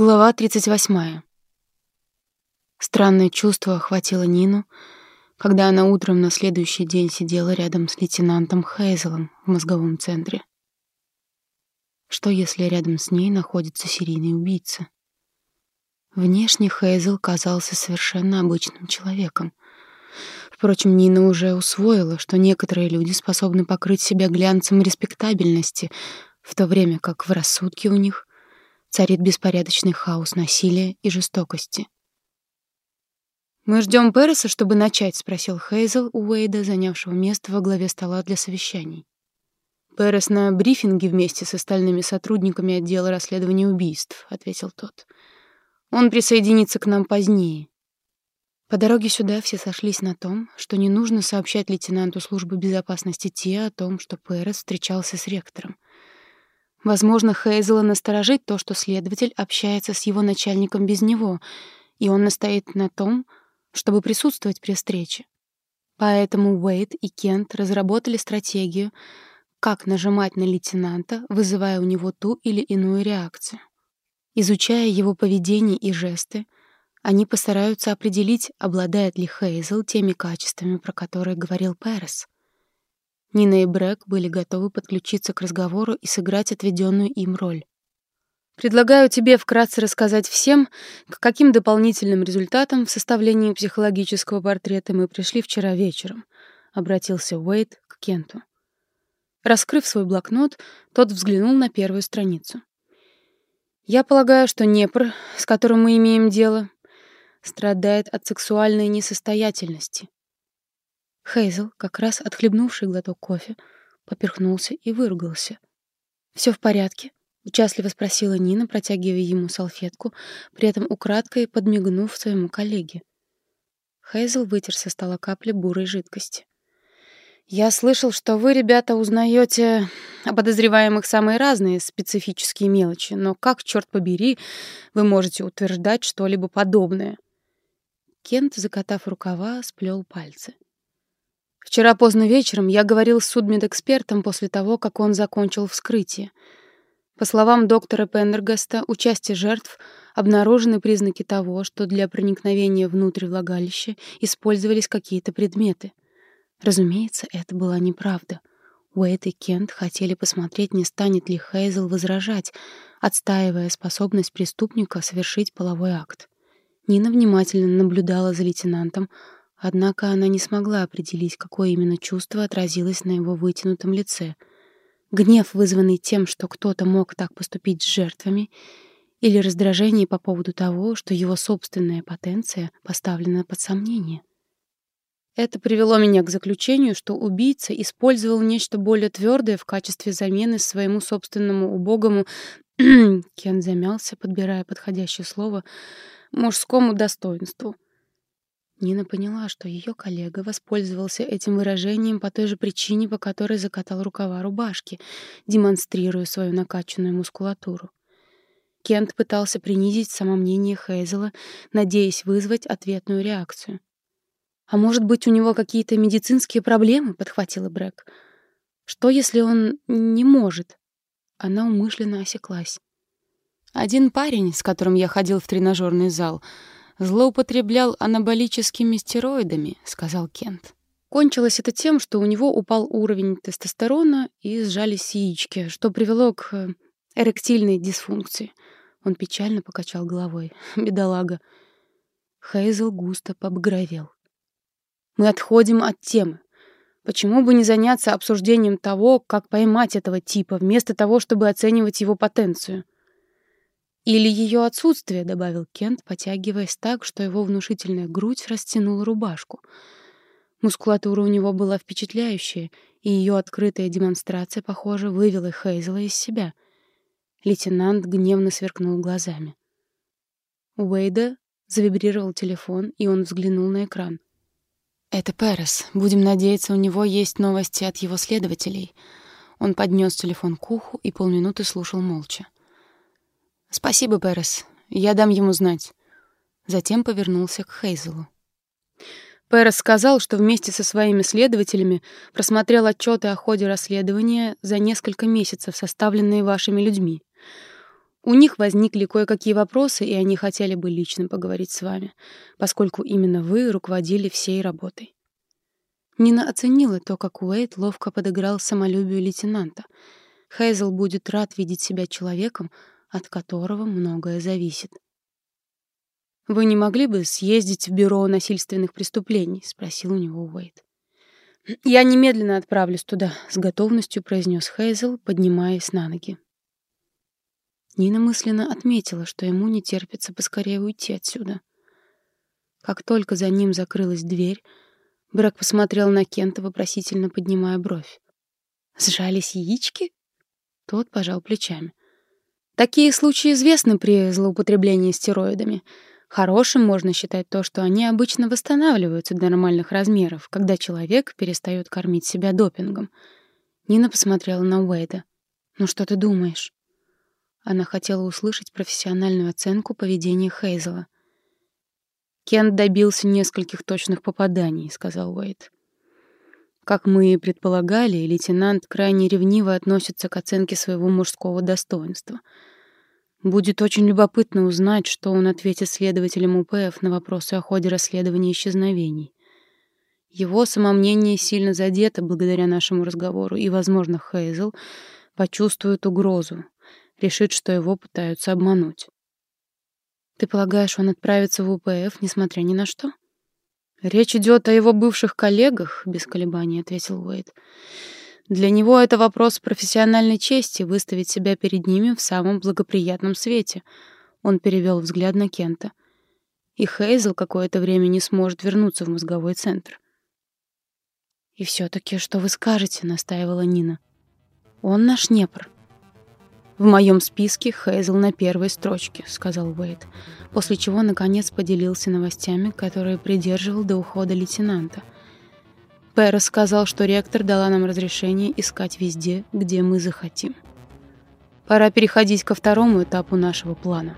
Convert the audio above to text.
Глава 38. Странное чувство охватило Нину, когда она утром на следующий день сидела рядом с лейтенантом Хейзелом в мозговом центре. Что если рядом с ней находится серийный убийца? Внешне Хейзел казался совершенно обычным человеком. Впрочем, Нина уже усвоила, что некоторые люди способны покрыть себя глянцем респектабельности, в то время как в рассудке у них Царит беспорядочный хаос насилия и жестокости. «Мы ждем Переса, чтобы начать?» — спросил Хейзел у Уэйда, занявшего место во главе стола для совещаний. «Перес на брифинге вместе с остальными сотрудниками отдела расследования убийств», — ответил тот. «Он присоединится к нам позднее». По дороге сюда все сошлись на том, что не нужно сообщать лейтенанту службы безопасности Ти о том, что Перес встречался с ректором — Возможно, Хейзела насторожит то, что следователь общается с его начальником без него, и он настоит на том, чтобы присутствовать при встрече. Поэтому Уэйд и Кент разработали стратегию, как нажимать на лейтенанта, вызывая у него ту или иную реакцию. Изучая его поведение и жесты, они постараются определить, обладает ли Хейзел теми качествами, про которые говорил Перес. Нина и Брэк были готовы подключиться к разговору и сыграть отведенную им роль. Предлагаю тебе вкратце рассказать всем, к каким дополнительным результатам в составлении психологического портрета мы пришли вчера вечером, обратился Уэйд к Кенту. Раскрыв свой блокнот, тот взглянул на первую страницу. Я полагаю, что Непр, с которым мы имеем дело, страдает от сексуальной несостоятельности. Хейзел, как раз отхлебнувший глоток кофе, поперхнулся и выругался. Все в порядке?» — участливо спросила Нина, протягивая ему салфетку, при этом украдкой подмигнув своему коллеге. Хейзел вытер со стола капли бурой жидкости. «Я слышал, что вы, ребята, узнаете о подозреваемых самые разные специфические мелочи, но как, черт побери, вы можете утверждать что-либо подобное?» Кент, закатав рукава, сплел пальцы. Вчера поздно вечером я говорил с судмедэкспертом после того, как он закончил вскрытие. По словам доктора Пендергаста, у части жертв обнаружены признаки того, что для проникновения внутрь влагалища использовались какие-то предметы. Разумеется, это была неправда. Уэйт и Кент хотели посмотреть, не станет ли Хейзел возражать, отстаивая способность преступника совершить половой акт. Нина внимательно наблюдала за лейтенантом, Однако она не смогла определить, какое именно чувство отразилось на его вытянутом лице. Гнев, вызванный тем, что кто-то мог так поступить с жертвами, или раздражение по поводу того, что его собственная потенция поставлена под сомнение. Это привело меня к заключению, что убийца использовал нечто более твердое в качестве замены своему собственному убогому Кен замялся, подбирая подходящее слово мужскому достоинству — Нина поняла, что ее коллега воспользовался этим выражением по той же причине, по которой закатал рукава рубашки, демонстрируя свою накачанную мускулатуру. Кент пытался принизить самомнение Хейзела, надеясь вызвать ответную реакцию. «А может быть, у него какие-то медицинские проблемы?» — подхватила Брэк. «Что, если он не может?» Она умышленно осеклась. «Один парень, с которым я ходил в тренажерный зал, — злоупотреблял анаболическими стероидами», — сказал Кент. Кончилось это тем, что у него упал уровень тестостерона и сжались яички, что привело к э, эректильной дисфункции. Он печально покачал головой. Бедолага. Хейзел густо побагровел. «Мы отходим от темы. Почему бы не заняться обсуждением того, как поймать этого типа, вместо того, чтобы оценивать его потенцию?» Или ее отсутствие, добавил Кент, потягиваясь так, что его внушительная грудь растянула рубашку. Мускулатура у него была впечатляющая, и ее открытая демонстрация, похоже, вывела Хейзела из себя. Лейтенант гневно сверкнул глазами. У Уэйда завибрировал телефон, и он взглянул на экран. «Это Перес. Будем надеяться, у него есть новости от его следователей». Он поднес телефон к уху и полминуты слушал молча. «Спасибо, Перес. Я дам ему знать». Затем повернулся к Хейзелу. Перес сказал, что вместе со своими следователями просмотрел отчеты о ходе расследования за несколько месяцев, составленные вашими людьми. У них возникли кое-какие вопросы, и они хотели бы лично поговорить с вами, поскольку именно вы руководили всей работой. Нина оценила то, как Уэйт ловко подыграл самолюбию лейтенанта. Хейзел будет рад видеть себя человеком, от которого многое зависит. «Вы не могли бы съездить в бюро насильственных преступлений?» — спросил у него Уэйт. «Я немедленно отправлюсь туда», — с готовностью произнес Хейзел, поднимаясь на ноги. Нина мысленно отметила, что ему не терпится поскорее уйти отсюда. Как только за ним закрылась дверь, Брэк посмотрел на Кента, вопросительно поднимая бровь. «Сжались яички?» Тот пожал плечами. «Такие случаи известны при злоупотреблении стероидами. Хорошим можно считать то, что они обычно восстанавливаются до нормальных размеров, когда человек перестает кормить себя допингом. Нина посмотрела на Уэйда. «Ну что ты думаешь?» Она хотела услышать профессиональную оценку поведения Хейзела. «Кент добился нескольких точных попаданий», — сказал Уэйд. Как мы и предполагали, лейтенант крайне ревниво относится к оценке своего мужского достоинства — Будет очень любопытно узнать, что он ответит следователям УПФ на вопросы о ходе расследования исчезновений. Его самомнение сильно задето благодаря нашему разговору, и, возможно, Хейзел почувствует угрозу, решит, что его пытаются обмануть. Ты полагаешь, он отправится в УПФ, несмотря ни на что? Речь идет о его бывших коллегах, без колебаний ответил Уэйд. Для него это вопрос профессиональной чести выставить себя перед ними в самом благоприятном свете. Он перевел взгляд на Кента. И Хейзел какое-то время не сможет вернуться в мозговой центр. «И все-таки что вы скажете?» — настаивала Нина. «Он наш Днепр». «В моем списке Хейзел на первой строчке», — сказал Уэйд, после чего, наконец, поделился новостями, которые придерживал до ухода лейтенанта — Пэрос сказал, что ректор дала нам разрешение искать везде, где мы захотим. Пора переходить ко второму этапу нашего плана.